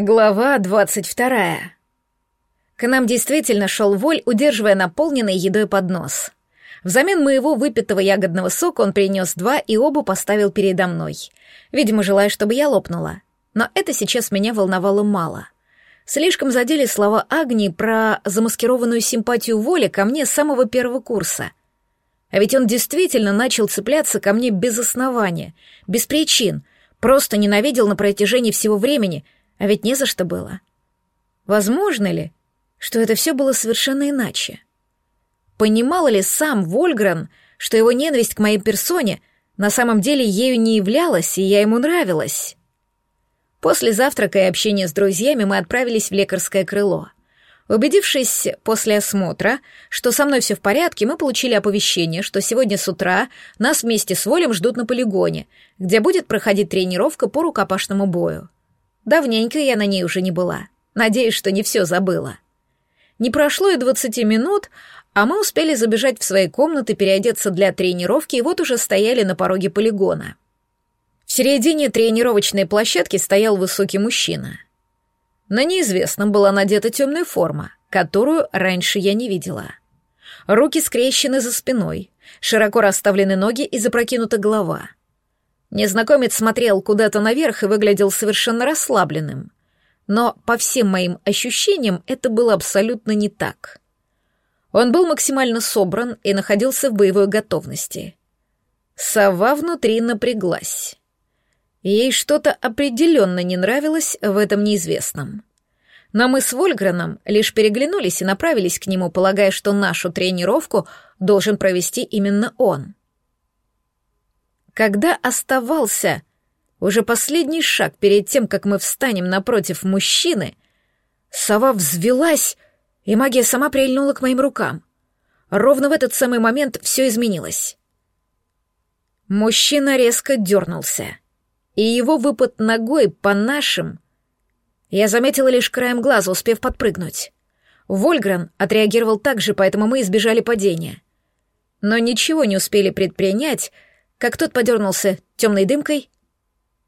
Глава двадцать вторая. К нам действительно шел Воль, удерживая наполненный едой поднос. Взамен моего выпитого ягодного сока он принес два и оба поставил передо мной. Видимо, желая, чтобы я лопнула. Но это сейчас меня волновало мало. Слишком задели слова Агнии про замаскированную симпатию Воли ко мне с самого первого курса. А ведь он действительно начал цепляться ко мне без основания, без причин, просто ненавидел на протяжении всего времени — а ведь не за что было. Возможно ли, что это все было совершенно иначе? Понимал ли сам Вольгран, что его ненависть к моей персоне на самом деле ею не являлась, и я ему нравилась? После завтрака и общения с друзьями мы отправились в лекарское крыло. Убедившись после осмотра, что со мной все в порядке, мы получили оповещение, что сегодня с утра нас вместе с Волем ждут на полигоне, где будет проходить тренировка по рукопашному бою. Давненько я на ней уже не была. Надеюсь, что не все забыла. Не прошло и двадцати минут, а мы успели забежать в свои комнаты, переодеться для тренировки, и вот уже стояли на пороге полигона. В середине тренировочной площадки стоял высокий мужчина. На неизвестном была надета темная форма, которую раньше я не видела. Руки скрещены за спиной, широко расставлены ноги и запрокинута голова — Незнакомец смотрел куда-то наверх и выглядел совершенно расслабленным. Но по всем моим ощущениям это было абсолютно не так. Он был максимально собран и находился в боевой готовности. Сова внутри напряглась. Ей что-то определенно не нравилось в этом неизвестном. Но мы с Вольграном лишь переглянулись и направились к нему, полагая, что нашу тренировку должен провести именно он. Когда оставался уже последний шаг перед тем, как мы встанем напротив мужчины, сова взвелась, и магия сама прильнула к моим рукам. Ровно в этот самый момент все изменилось. Мужчина резко дернулся, и его выпад ногой по нашим я заметила лишь краем глаза, успев подпрыгнуть. Вольгран отреагировал так же, поэтому мы избежали падения. Но ничего не успели предпринять, как тот подернулся темной дымкой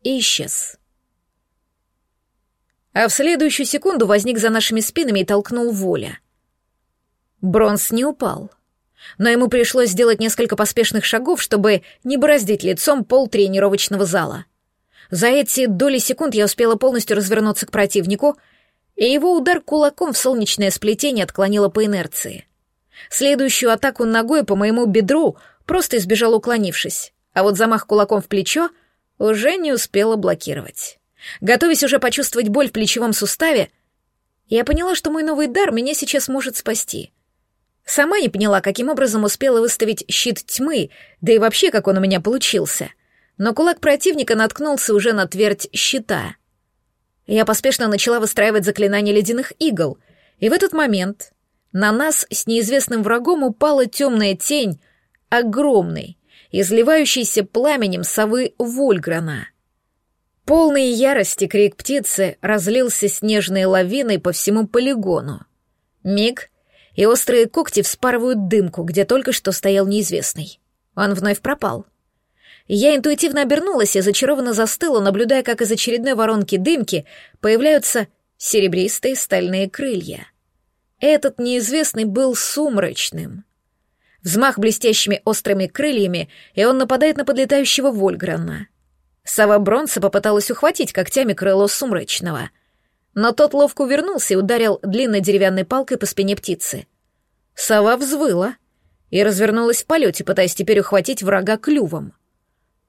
и исчез. А в следующую секунду возник за нашими спинами и толкнул воля. Бронз не упал, но ему пришлось сделать несколько поспешных шагов, чтобы не бороздить лицом пол тренировочного зала. За эти доли секунд я успела полностью развернуться к противнику, и его удар кулаком в солнечное сплетение отклонило по инерции. Следующую атаку ногой по моему бедру просто избежал уклонившись а вот замах кулаком в плечо уже не успела блокировать. Готовясь уже почувствовать боль в плечевом суставе, я поняла, что мой новый дар меня сейчас может спасти. Сама не поняла, каким образом успела выставить щит тьмы, да и вообще, как он у меня получился. Но кулак противника наткнулся уже на твердь щита. Я поспешно начала выстраивать заклинание ледяных игл, и в этот момент на нас с неизвестным врагом упала темная тень, огромной, изливающийся пламенем совы Вольграна. Полный ярости крик птицы разлился снежной лавиной по всему полигону. Миг, и острые когти вспарывают дымку, где только что стоял неизвестный. Он вновь пропал. Я интуитивно обернулась и зачарованно застыла, наблюдая, как из очередной воронки дымки появляются серебристые стальные крылья. Этот неизвестный был сумрачным — Взмах блестящими острыми крыльями, и он нападает на подлетающего Вольграна. Сова Бронса попыталась ухватить когтями крыло Сумрачного. Но тот ловко увернулся и ударил длинной деревянной палкой по спине птицы. Сова взвыла и развернулась в полете, пытаясь теперь ухватить врага клювом.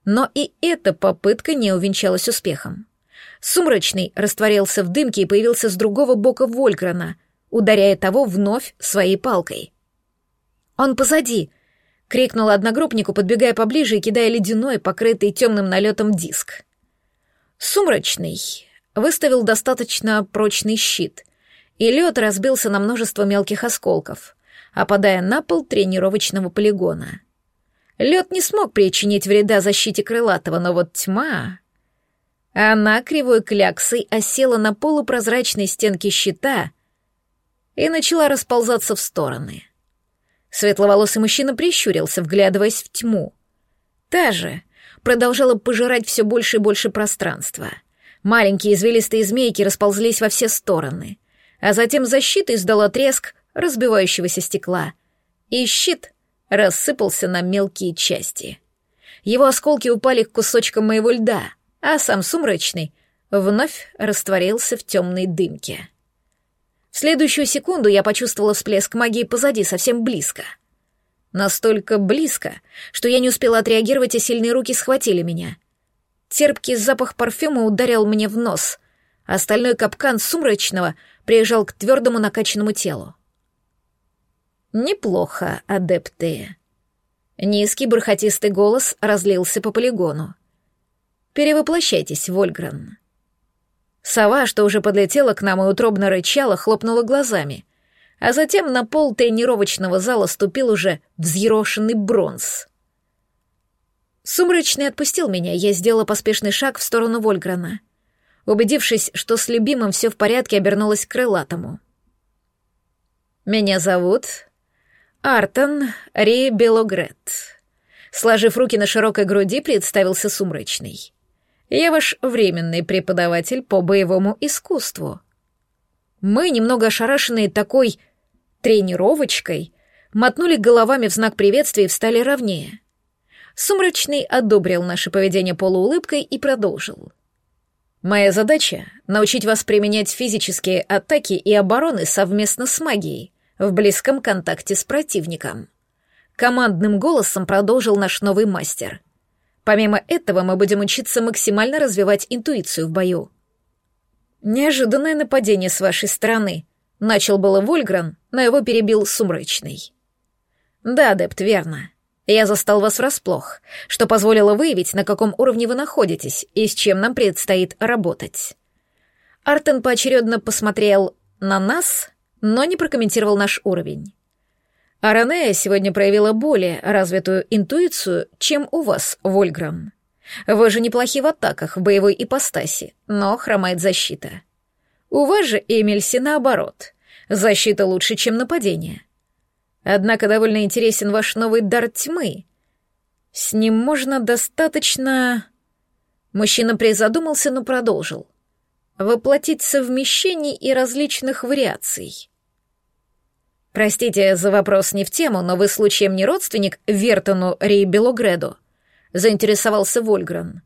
Но и эта попытка не увенчалась успехом. Сумрачный растворился в дымке и появился с другого бока Вольграна, ударяя того вновь своей палкой. «Он позади!» — крикнула одногруппнику, подбегая поближе и кидая ледяной, покрытый темным налетом диск. Сумрачный выставил достаточно прочный щит, и лед разбился на множество мелких осколков, опадая на пол тренировочного полигона. Лед не смог причинить вреда защите крылатого, но вот тьма... Она кривой кляксой осела на полупрозрачной стенке щита и начала расползаться в стороны — Светловолосый мужчина прищурился, вглядываясь в тьму. Та же продолжала пожирать все больше и больше пространства. Маленькие извилистые змейки расползлись во все стороны, а затем защита издала треск разбивающегося стекла, и щит рассыпался на мелкие части. Его осколки упали к кусочкам моего льда, а сам сумрачный вновь растворился в темной дымке. В следующую секунду я почувствовала всплеск магии позади, совсем близко. Настолько близко, что я не успела отреагировать, и сильные руки схватили меня. Терпкий запах парфюма ударил мне в нос. Остальной капкан сумрачного приезжал к твердому накачанному телу. «Неплохо, адепты». Низкий бархатистый голос разлился по полигону. «Перевоплощайтесь, Вольгран». Сова, что уже подлетела к нам и утробно рычала, хлопнула глазами. А затем на пол тренировочного зала ступил уже взъерошенный бронз. Сумрачный отпустил меня, я сделала поспешный шаг в сторону Вольграна. Убедившись, что с любимым все в порядке, обернулась к крылатому. «Меня зовут Артон Ри Белогрет». Сложив руки на широкой груди, представился Сумрачный. Я ваш временный преподаватель по боевому искусству. Мы, немного ошарашенные такой тренировочкой, мотнули головами в знак приветствия и встали ровнее. Сумрачный одобрил наше поведение полуулыбкой и продолжил. «Моя задача — научить вас применять физические атаки и обороны совместно с магией в близком контакте с противником». Командным голосом продолжил наш новый мастер — Помимо этого, мы будем учиться максимально развивать интуицию в бою. Неожиданное нападение с вашей стороны. Начал было Вольгран, но его перебил Сумрачный. Да, адепт, верно. Я застал вас врасплох, что позволило выявить, на каком уровне вы находитесь и с чем нам предстоит работать. Артен поочередно посмотрел на нас, но не прокомментировал наш уровень. Аранея сегодня проявила более развитую интуицию, чем у вас, Вольграм. Вы же неплохи в атаках в боевой ипостаси, но хромает защита. У вас же, Эмильси, наоборот. Защита лучше, чем нападение. Однако довольно интересен ваш новый дар тьмы. С ним можно достаточно... Мужчина призадумался, но продолжил. Воплотить совмещений и различных вариаций. «Простите за вопрос не в тему, но вы случаем не родственник Вертону Ри Белогреду?» — заинтересовался Вольгран.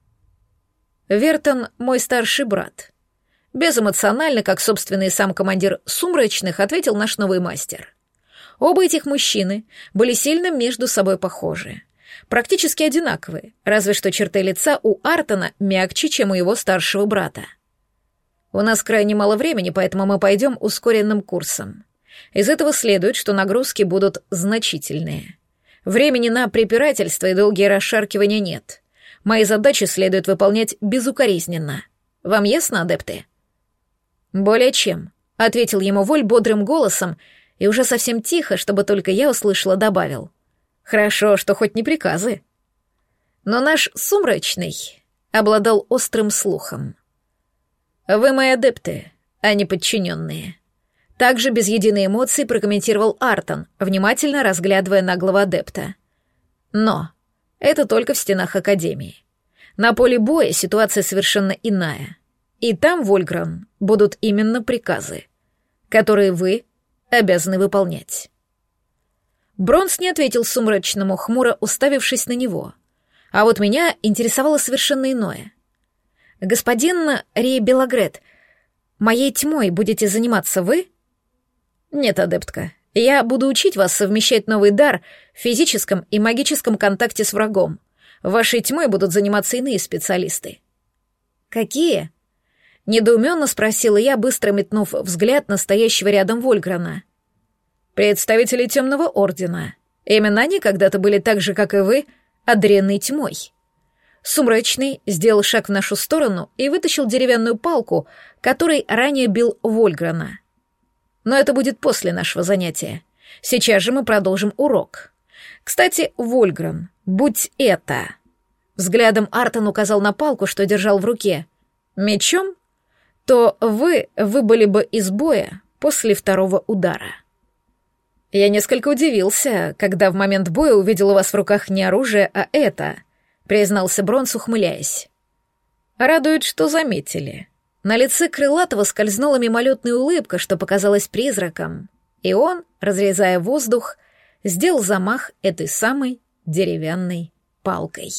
«Вертон — мой старший брат». Безэмоционально, как собственный сам командир «Сумрачных», ответил наш новый мастер. Оба этих мужчины были сильно между собой похожи. Практически одинаковые, разве что черты лица у Артона мягче, чем у его старшего брата. У нас крайне мало времени, поэтому мы пойдем ускоренным курсом. Из этого следует, что нагрузки будут значительные. Времени на препирательство и долгие расшаркивания нет. Мои задачи следует выполнять безукоризненно. Вам ясно, адепты? Более чем, ответил ему Воль бодрым голосом и уже совсем тихо, чтобы только я услышала, добавил. Хорошо, что хоть не приказы. Но наш сумрачный обладал острым слухом. Вы мои адепты, а не подчиненные. Также без единой эмоции прокомментировал Артон, внимательно разглядывая наглого адепта. Но это только в стенах Академии. На поле боя ситуация совершенно иная. И там, Вольгран, будут именно приказы, которые вы обязаны выполнять. Бронс не ответил сумрачному, хмуро уставившись на него. А вот меня интересовало совершенно иное. «Господин Рей Белогрет, моей тьмой будете заниматься вы?» «Нет, адептка, я буду учить вас совмещать новый дар в физическом и магическом контакте с врагом. Вашей тьмой будут заниматься иные специалисты». «Какие?» Недоуменно спросила я, быстро метнув взгляд на стоящего рядом Вольграна. «Представители Темного Ордена. Именно они когда-то были так же, как и вы, одарены тьмой». Сумрачный сделал шаг в нашу сторону и вытащил деревянную палку, которой ранее бил Вольграна. Но это будет после нашего занятия. Сейчас же мы продолжим урок. Кстати, Вольгран, будь это... Взглядом Артон указал на палку, что держал в руке. Мечом? То вы выбыли бы из боя после второго удара. Я несколько удивился, когда в момент боя увидел у вас в руках не оружие, а это, признался Бронс, ухмыляясь. Радует, что заметили. На лице Крылатого скользнула мимолетная улыбка, что показалась призраком, и он, разрезая воздух, сделал замах этой самой деревянной палкой.